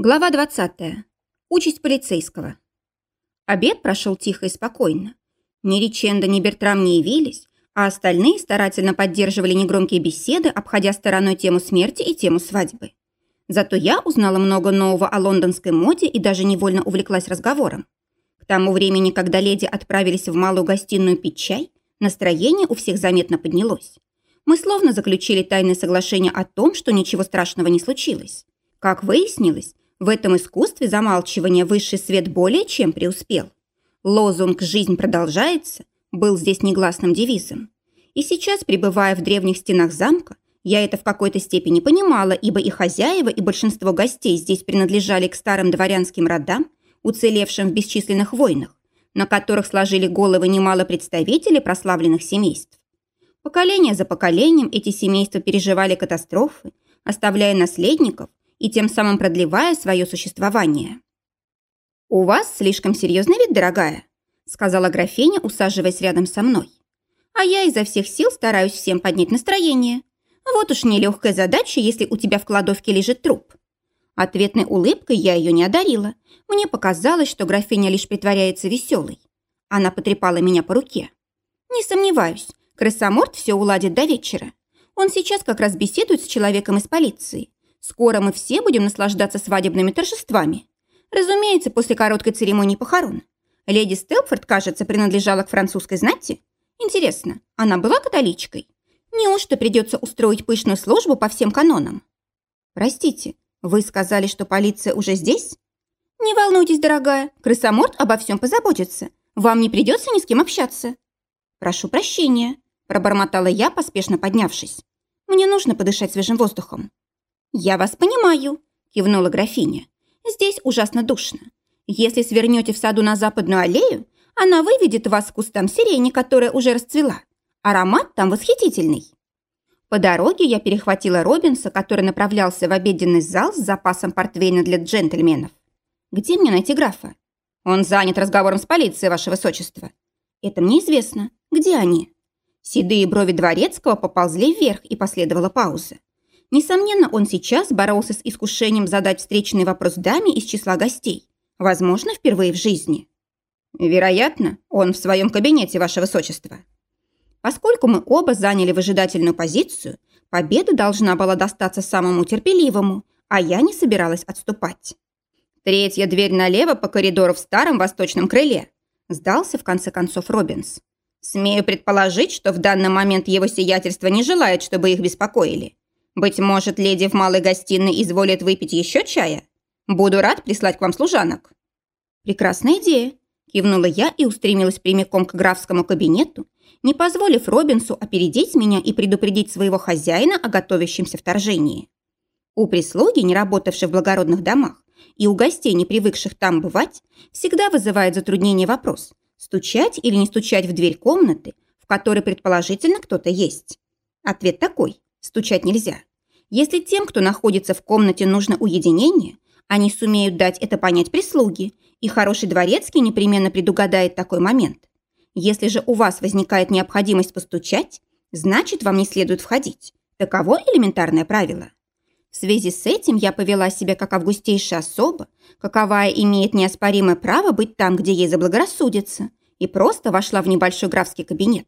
Глава 20. Участь полицейского. Обед прошел тихо и спокойно. Ни Риченда, ни Бертрам не явились, а остальные старательно поддерживали негромкие беседы, обходя стороной тему смерти и тему свадьбы. Зато я узнала много нового о лондонской моде и даже невольно увлеклась разговором. К тому времени, когда леди отправились в малую гостиную пить чай, настроение у всех заметно поднялось. Мы словно заключили тайное соглашение о том, что ничего страшного не случилось. Как выяснилось, в этом искусстве замалчивания высший свет более чем преуспел. Лозунг «Жизнь продолжается» был здесь негласным девизом. И сейчас, пребывая в древних стенах замка, я это в какой-то степени понимала, ибо и хозяева, и большинство гостей здесь принадлежали к старым дворянским родам, уцелевшим в бесчисленных войнах, на которых сложили головы немало представителей прославленных семейств. Поколение за поколением эти семейства переживали катастрофы, оставляя наследников, и тем самым продлевая свое существование. «У вас слишком серьезный вид, дорогая», сказала графиня, усаживаясь рядом со мной. «А я изо всех сил стараюсь всем поднять настроение. Вот уж нелегкая задача, если у тебя в кладовке лежит труп». Ответной улыбкой я ее не одарила. Мне показалось, что графиня лишь притворяется веселой. Она потрепала меня по руке. «Не сомневаюсь, крысоморт все уладит до вечера. Он сейчас как раз беседует с человеком из полиции. Скоро мы все будем наслаждаться свадебными торжествами. Разумеется, после короткой церемонии похорон. Леди Стелфорд, кажется, принадлежала к французской знати. Интересно, она была католичкой? Неужто придется устроить пышную службу по всем канонам? Простите, вы сказали, что полиция уже здесь? Не волнуйтесь, дорогая, крысоморт обо всем позаботится. Вам не придется ни с кем общаться. Прошу прощения, пробормотала я, поспешно поднявшись. Мне нужно подышать свежим воздухом. «Я вас понимаю», – кивнула графиня. «Здесь ужасно душно. Если свернете в саду на западную аллею, она выведет вас к кустам сирени, которая уже расцвела. Аромат там восхитительный». По дороге я перехватила Робинса, который направлялся в обеденный зал с запасом портвейна для джентльменов. «Где мне найти графа?» «Он занят разговором с полицией, ваше высочество». «Это мне известно. Где они?» Седые брови дворецкого поползли вверх, и последовала пауза. Несомненно, он сейчас боролся с искушением задать встречный вопрос даме из числа гостей. Возможно, впервые в жизни. Вероятно, он в своем кабинете, ваше высочество. Поскольку мы оба заняли выжидательную позицию, победа должна была достаться самому терпеливому, а я не собиралась отступать. Третья дверь налево по коридору в старом восточном крыле. Сдался в конце концов Робинс. Смею предположить, что в данный момент его сиятельство не желает, чтобы их беспокоили. Быть может, леди в малой гостиной изволит выпить еще чая? Буду рад прислать к вам служанок». «Прекрасная идея», – кивнула я и устремилась прямиком к графскому кабинету, не позволив Робинсу опередить меня и предупредить своего хозяина о готовящемся вторжении. У прислуги, не работавшей в благородных домах, и у гостей, не привыкших там бывать, всегда вызывает затруднение вопрос, стучать или не стучать в дверь комнаты, в которой предположительно кто-то есть. Ответ такой – стучать нельзя. Если тем, кто находится в комнате, нужно уединение, они сумеют дать это понять прислуге, и хороший дворецкий непременно предугадает такой момент. Если же у вас возникает необходимость постучать, значит, вам не следует входить. Таково элементарное правило. В связи с этим я повела себя как августейшая особа, каковая имеет неоспоримое право быть там, где ей заблагорассудится, и просто вошла в небольшой графский кабинет.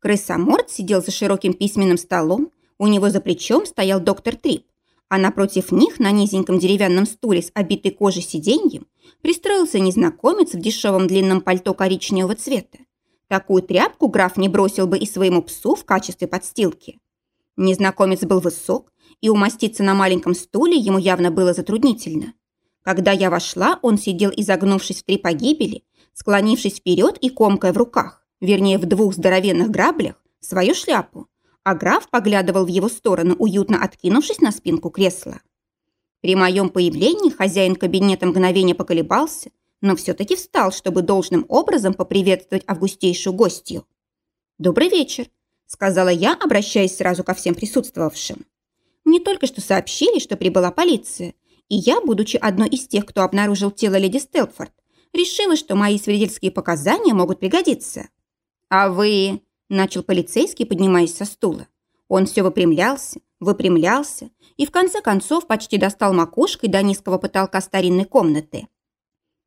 Крысоморд сидел за широким письменным столом, у него за плечом стоял доктор Трип, а напротив них на низеньком деревянном стуле с обитой кожей сиденьем пристроился незнакомец в дешевом длинном пальто коричневого цвета. Такую тряпку граф не бросил бы и своему псу в качестве подстилки. Незнакомец был высок, и умоститься на маленьком стуле ему явно было затруднительно. Когда я вошла, он сидел изогнувшись в три погибели, склонившись вперед и комкая в руках, вернее, в двух здоровенных граблях, свою шляпу, а граф поглядывал в его сторону, уютно откинувшись на спинку кресла. При моем появлении хозяин кабинета мгновение поколебался, но все-таки встал, чтобы должным образом поприветствовать августейшую гостью. «Добрый вечер», — сказала я, обращаясь сразу ко всем присутствовавшим. «Мне только что сообщили, что прибыла полиция, и я, будучи одной из тех, кто обнаружил тело леди Стелфорд, решила, что мои свидетельские показания могут пригодиться». «А вы...» начал полицейский, поднимаясь со стула. Он все выпрямлялся, выпрямлялся и в конце концов почти достал макушкой до низкого потолка старинной комнаты.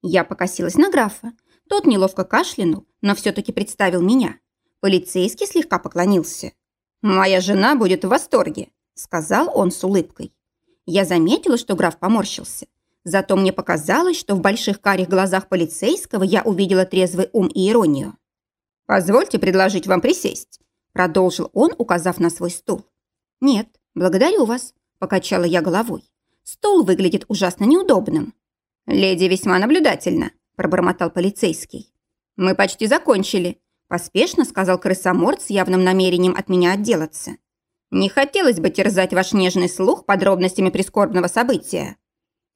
Я покосилась на графа. Тот неловко кашлянул, но все-таки представил меня. Полицейский слегка поклонился. «Моя жена будет в восторге», — сказал он с улыбкой. Я заметила, что граф поморщился. Зато мне показалось, что в больших карих глазах полицейского я увидела трезвый ум и иронию. «Позвольте предложить вам присесть», — продолжил он, указав на свой стул. «Нет, благодарю вас», — покачала я головой. «Стул выглядит ужасно неудобным». «Леди весьма наблюдательна», – пробормотал полицейский. «Мы почти закончили», – поспешно сказал крысоморд с явным намерением от меня отделаться. «Не хотелось бы терзать ваш нежный слух подробностями прискорбного события».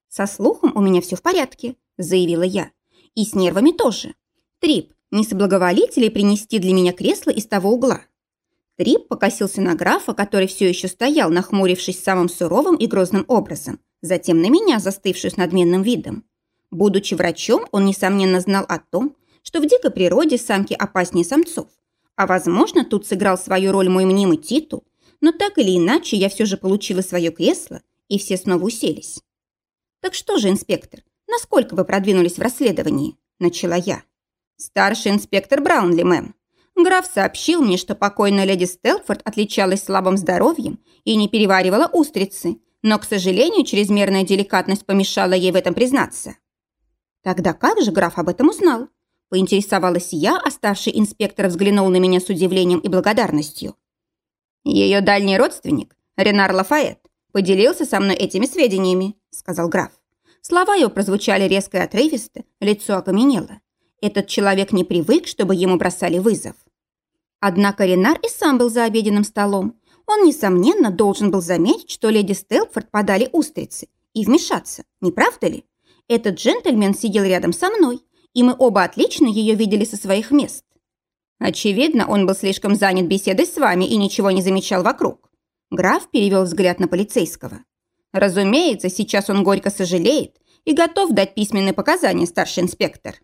«Со слухом у меня все в порядке», – заявила я. «И с нервами тоже. Трип, не соблаговолите ли принести для меня кресло из того угла?» Трип покосился на графа, который все еще стоял, нахмурившись самым суровым и грозным образом – затем на меня, застывшую с надменным видом. Будучи врачом, он, несомненно, знал о том, что в дикой природе самки опаснее самцов. А, возможно, тут сыграл свою роль мой мнимый титул, но так или иначе я все же получила свое кресло, и все снова уселись. «Так что же, инспектор, насколько вы продвинулись в расследовании?» – начала я. «Старший инспектор Браунли, мэм. Граф сообщил мне, что покойная леди Стелфорд отличалась слабым здоровьем и не переваривала устрицы, но, к сожалению, чрезмерная деликатность помешала ей в этом признаться. Тогда как же граф об этом узнал? Поинтересовалась я, оставший инспектор взглянул на меня с удивлением и благодарностью. Ее дальний родственник, Ренар Лафайет, поделился со мной этими сведениями, сказал граф. Слова его прозвучали резко и отрывисто, лицо окаменело. Этот человек не привык, чтобы ему бросали вызов. Однако Ренар и сам был за обеденным столом, он, несомненно, должен был заметить, что леди Стелфорд подали устрицы, и вмешаться, не правда ли? Этот джентльмен сидел рядом со мной, и мы оба отлично ее видели со своих мест. Очевидно, он был слишком занят беседой с вами и ничего не замечал вокруг. Граф перевел взгляд на полицейского. Разумеется, сейчас он горько сожалеет и готов дать письменные показания, старший инспектор.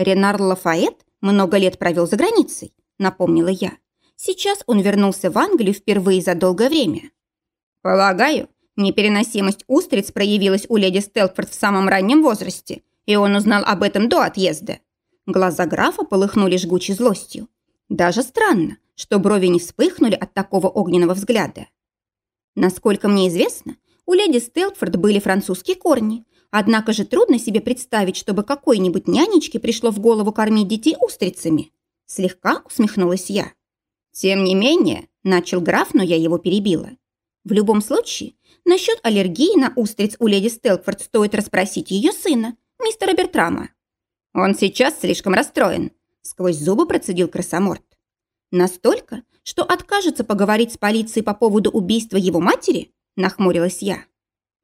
Ренар Лафайет много лет провел за границей, напомнила я. Сейчас он вернулся в Англию впервые за долгое время. Полагаю, непереносимость устриц проявилась у леди Стелфорд в самом раннем возрасте, и он узнал об этом до отъезда. Глаза графа полыхнули жгучей злостью. Даже странно, что брови не вспыхнули от такого огненного взгляда. Насколько мне известно, у леди Стелфорд были французские корни, однако же трудно себе представить, чтобы какой-нибудь нянечке пришло в голову кормить детей устрицами. Слегка усмехнулась я. «Тем не менее», – начал граф, но я его перебила. «В любом случае, насчет аллергии на устриц у леди Стелфорд стоит расспросить ее сына, мистера Бертрама. Он сейчас слишком расстроен», – сквозь зубы процедил красоморт. «Настолько, что откажется поговорить с полицией по поводу убийства его матери?» – нахмурилась я.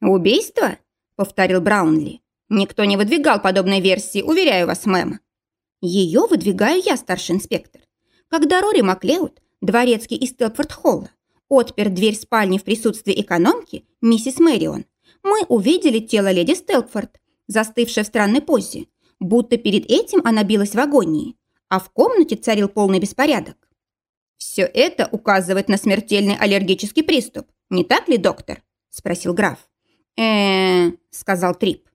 «Убийство?» – повторил Браунли. «Никто не выдвигал подобной версии, уверяю вас, мэм». «Ее выдвигаю я, старший инспектор когда Рори Маклеуд, дворецкий из Телфорд-Холла, отпер дверь спальни в присутствии экономки, миссис Мэрион, мы увидели тело леди Стелфорд, застывшее в странной позе, будто перед этим она билась в агонии, а в комнате царил полный беспорядок. «Все это указывает на смертельный аллергический приступ, не так ли, доктор?» – спросил граф. Э сказал Трип.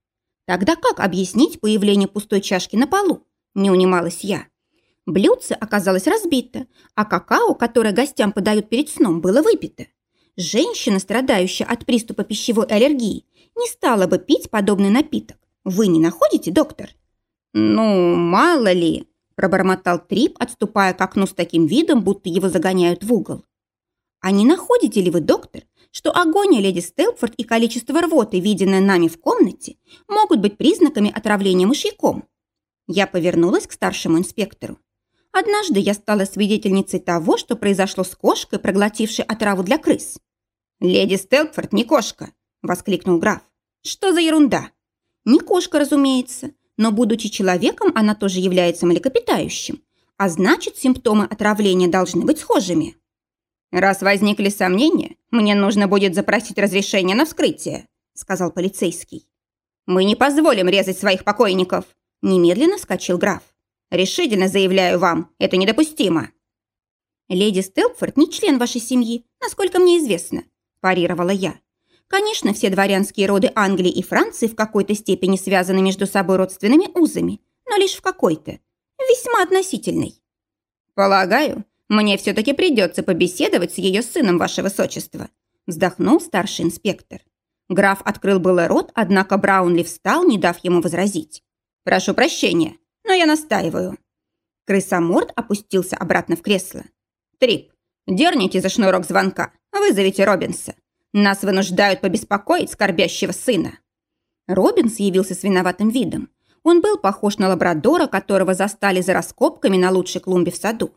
«Тогда как объяснить появление пустой чашки на полу?» – не унималась я. Блюдце оказалось разбито, а какао, которое гостям подают перед сном, было выпито. Женщина, страдающая от приступа пищевой аллергии, не стала бы пить подобный напиток. Вы не находите, доктор? Ну, мало ли, пробормотал Трип, отступая к окну с таким видом, будто его загоняют в угол. А не находите ли вы, доктор, что агония леди Стелфорд и количество рвоты, виденное нами в комнате, могут быть признаками отравления мышьяком? Я повернулась к старшему инспектору. Однажды я стала свидетельницей того, что произошло с кошкой, проглотившей отраву для крыс. «Леди Стелкфорд не кошка!» – воскликнул граф. «Что за ерунда?» «Не кошка, разумеется, но, будучи человеком, она тоже является млекопитающим, а значит, симптомы отравления должны быть схожими». «Раз возникли сомнения, мне нужно будет запросить разрешение на вскрытие», – сказал полицейский. «Мы не позволим резать своих покойников», – немедленно вскочил граф. Решительно заявляю вам, это недопустимо. Леди Стелпфорд не член вашей семьи, насколько мне известно, парировала я. Конечно, все дворянские роды Англии и Франции в какой-то степени связаны между собой родственными узами, но лишь в какой-то, весьма относительной. Полагаю, мне все-таки придется побеседовать с ее сыном, ваше высочество, вздохнул старший инспектор. Граф открыл было рот, однако Браунли встал, не дав ему возразить. «Прошу прощения, но я настаиваю». Крысоморд опустился обратно в кресло. «Трип, дерните за шнурок звонка, вызовите Робинса. Нас вынуждают побеспокоить скорбящего сына». Робинс явился с виноватым видом. Он был похож на лабрадора, которого застали за раскопками на лучшей клумбе в саду.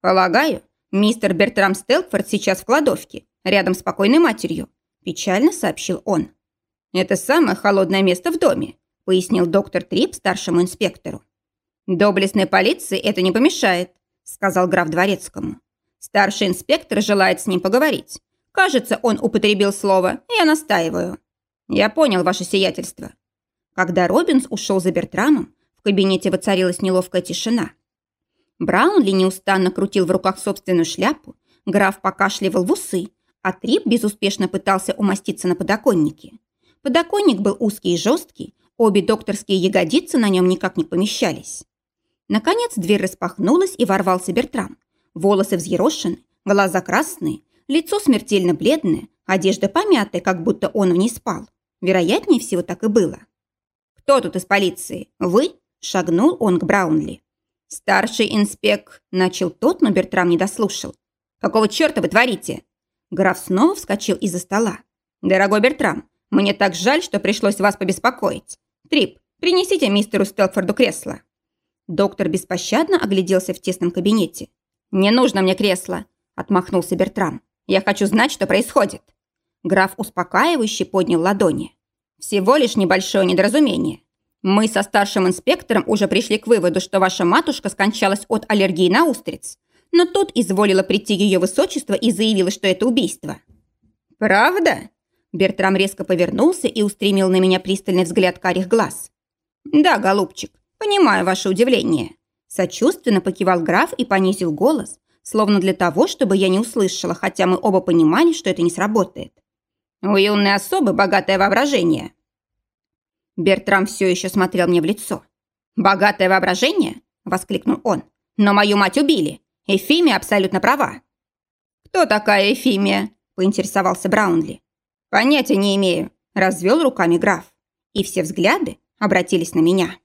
«Полагаю, мистер Бертрам Стелкфорд сейчас в кладовке, рядом с покойной матерью. Печально сообщил он. «Это самое холодное место в доме», пояснил доктор Трип старшему инспектору. «Доблестной полиции это не помешает», сказал граф Дворецкому. «Старший инспектор желает с ним поговорить. Кажется, он употребил слово «я настаиваю». «Я понял ваше сиятельство». Когда Робинс ушел за Бертрамом, в кабинете воцарилась неловкая тишина. Браунли неустанно крутил в руках собственную шляпу, граф покашливал в усы, а Трип безуспешно пытался умоститься на подоконнике. Подоконник был узкий и жесткий, обе докторские ягодицы на нем никак не помещались. Наконец дверь распахнулась и ворвался Бертрам. Волосы взъерошены, глаза красные, лицо смертельно бледное, одежда помятая, как будто он в ней спал. Вероятнее всего так и было. «Кто тут из полиции? Вы?» – шагнул он к Браунли. «Старший инспек», – начал тот, но Бертрам не дослушал. «Какого черта вы творите?» Граф снова вскочил из-за стола. «Дорогой Бертрам, мне так жаль, что пришлось вас побеспокоить. Трип, принесите мистеру Стелфорду кресло». Доктор беспощадно огляделся в тесном кабинете. «Не нужно мне кресло», – отмахнулся Бертрам. «Я хочу знать, что происходит». Граф успокаивающе поднял ладони. «Всего лишь небольшое недоразумение. Мы со старшим инспектором уже пришли к выводу, что ваша матушка скончалась от аллергии на устриц но тут изволило прийти ее высочество и заявило, что это убийство. «Правда?» Бертрам резко повернулся и устремил на меня пристальный взгляд карих глаз. «Да, голубчик, понимаю ваше удивление». Сочувственно покивал граф и понизил голос, словно для того, чтобы я не услышала, хотя мы оба понимали, что это не сработает. «У юной особы богатое воображение». Бертрам все еще смотрел мне в лицо. «Богатое воображение?» – воскликнул он. «Но мою мать убили. Эфимия абсолютно права». «Кто такая Эфимия?» – поинтересовался Браунли. «Понятия не имею», – развел руками граф. И все взгляды обратились на меня.